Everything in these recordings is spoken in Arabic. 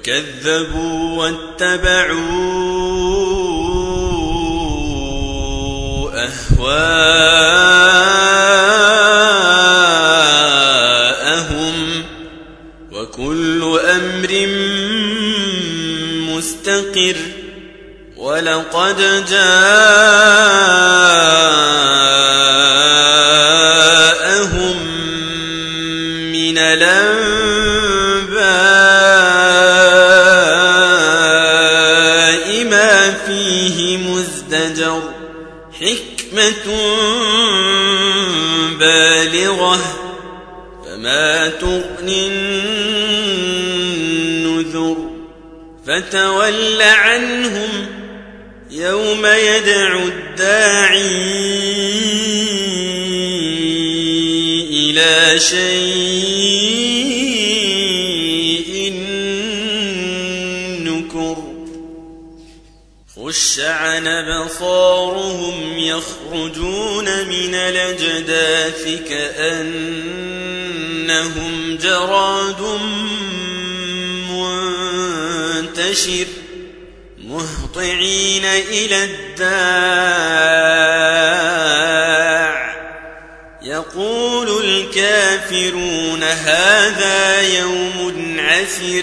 وكذبوا واتبعوا أهواءهم وكل أمر مستقر ولقد جاءهم بالغة فما تغني النذر. فتول عنهم يوم يدعو الداعي إلى شيء خش عن بصارهم يخرجون من الأجداث كأنهم جراد منتشر مهطعين إلى الداع. يقول الكافرون هذا يوم عسر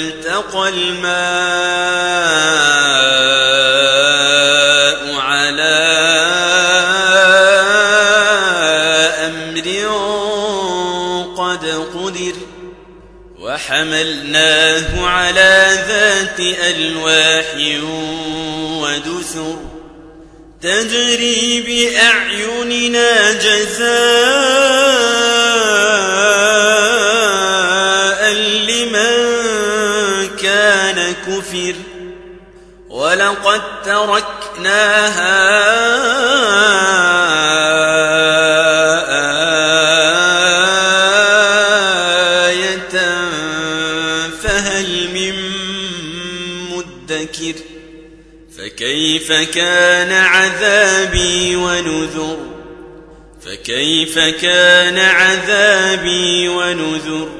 فالتقى الماء على أمر قد قدر وحملناه على ذات ألواح ودسر تجري بأعيننا جزاء كان كفر ولقد تركناها آية فهل من مدكر فكيف كان عذابي ونذر فكيف كان عذابي ونذر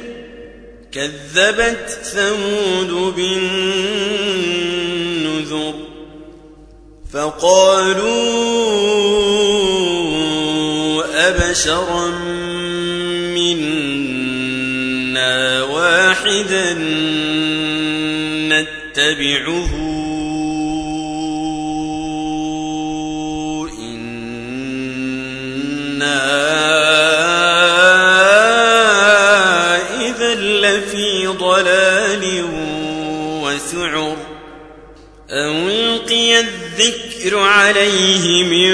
كذبت ثمود بالنذر فقالوا أبشرا منا واحدا نتبعه الذكر عليه من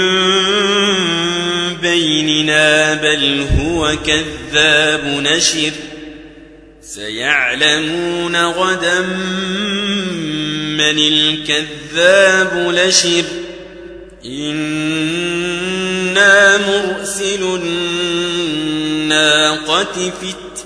بيننا بل هو كذاب نشر. سيعلمون غدا من الكذاب لشر. إنا مرسل الناقة فتنة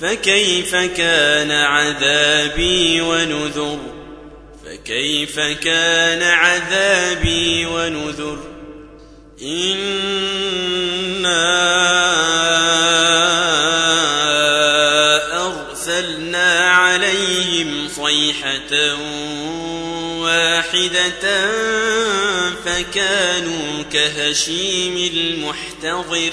فكيف كان عذابي ونذر؟ فكيف كان عذابي ونذر؟ إنا أرسلنا عليهم صيحة واحدة فكانوا كهشيم المحتضر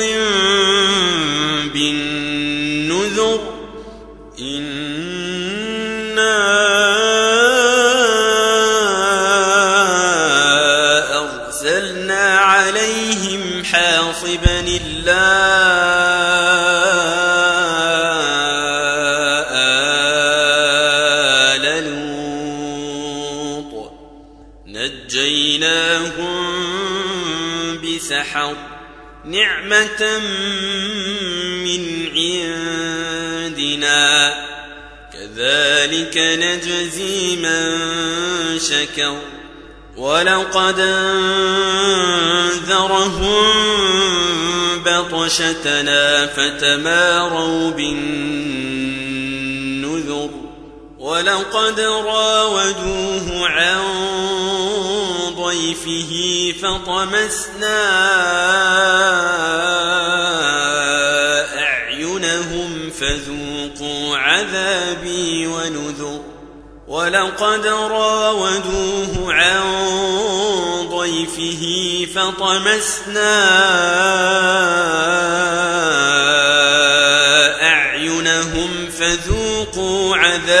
سحر نعمة من عندنا كذلك نجزي من شكر ولقد انذرهم بطشتنا فتماروا بالنذر ولقد راودوه عن ضيفه فطمسنا أعينهم فذوقوا عذابي ونذر ولقد راودوه عن ضيفه فطمسنا أعينهم فذوقوا عذابي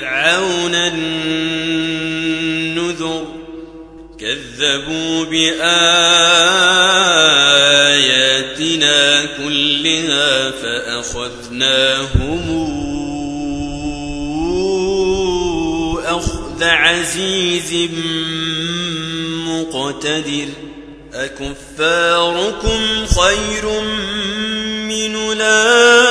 كذبوا بآياتنا كلها فأخذناهم أخذ عزيز مقتدر أكفاركم خير من أولئكم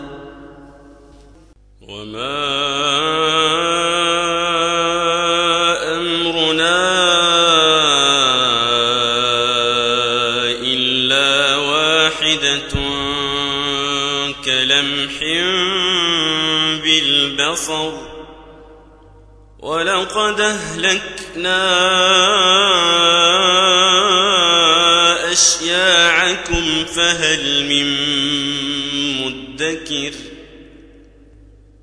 بالبصر ولقد أهلكنا أشياعكم فهل من مدكر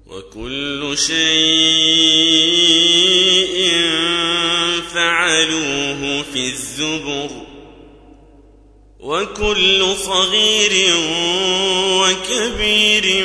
وكل شيء فعلوه في الزبر وكل صغير وكبير